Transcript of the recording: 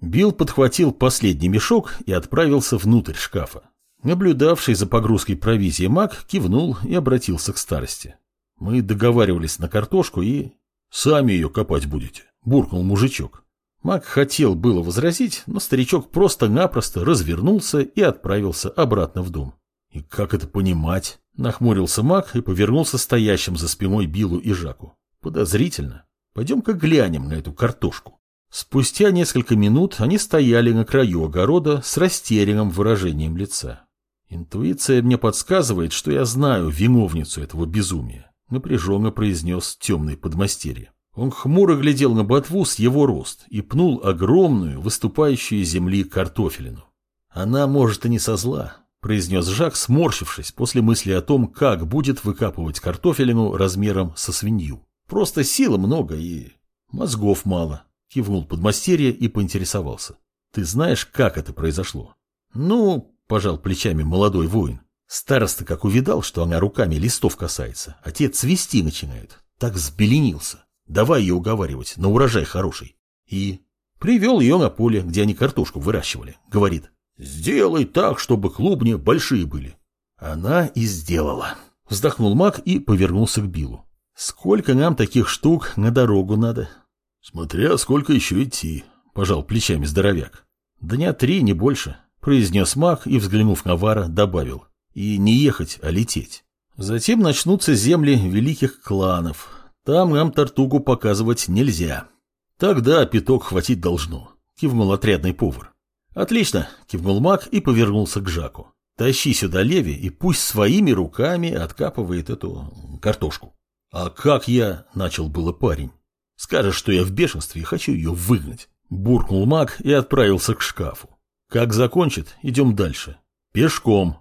Билл подхватил последний мешок и отправился внутрь шкафа. Наблюдавший за погрузкой провизии маг кивнул и обратился к старости. Мы договаривались на картошку и... «Сами ее копать будете», — буркнул мужичок. Маг хотел было возразить, но старичок просто-напросто развернулся и отправился обратно в дом. «И как это понимать?» — нахмурился маг и повернулся стоящим за спиной Биллу и Жаку. «Подозрительно. Пойдем-ка глянем на эту картошку». Спустя несколько минут они стояли на краю огорода с растерянным выражением лица. «Интуиция мне подсказывает, что я знаю виновницу этого безумия», — напряженно произнес темный подмастерье. Он хмуро глядел на ботву с его рост и пнул огромную, выступающую земли картофелину. «Она, может, и не со зла», — произнес Жак, сморщившись после мысли о том, как будет выкапывать картофелину размером со свинью. «Просто силы много и мозгов мало», — кивнул подмастерье и поинтересовался. «Ты знаешь, как это произошло?» «Ну, пожал плечами молодой воин. Староста как увидал, что она руками листов касается, а те цвести начинают. Так взбеленился. Давай ее уговаривать, на урожай хороший. И привел ее на поле, где они картошку выращивали. Говорит, сделай так, чтобы клубни большие были. Она и сделала. Вздохнул маг и повернулся к Биллу. Сколько нам таких штук на дорогу надо? Смотря сколько еще идти, пожал плечами здоровяк. Дня три, не больше произнес маг и, взглянув на Вара, добавил. И не ехать, а лететь. Затем начнутся земли великих кланов. Там нам Тартугу показывать нельзя. Тогда пяток хватить должно, кивнул отрядный повар. Отлично, кивнул маг и повернулся к Жаку. Тащи сюда Леви и пусть своими руками откапывает эту картошку. А как я, начал было парень. Скажешь, что я в бешенстве и хочу ее выгнать. Буркнул маг и отправился к шкафу. Как закончит, идем дальше. Пешком,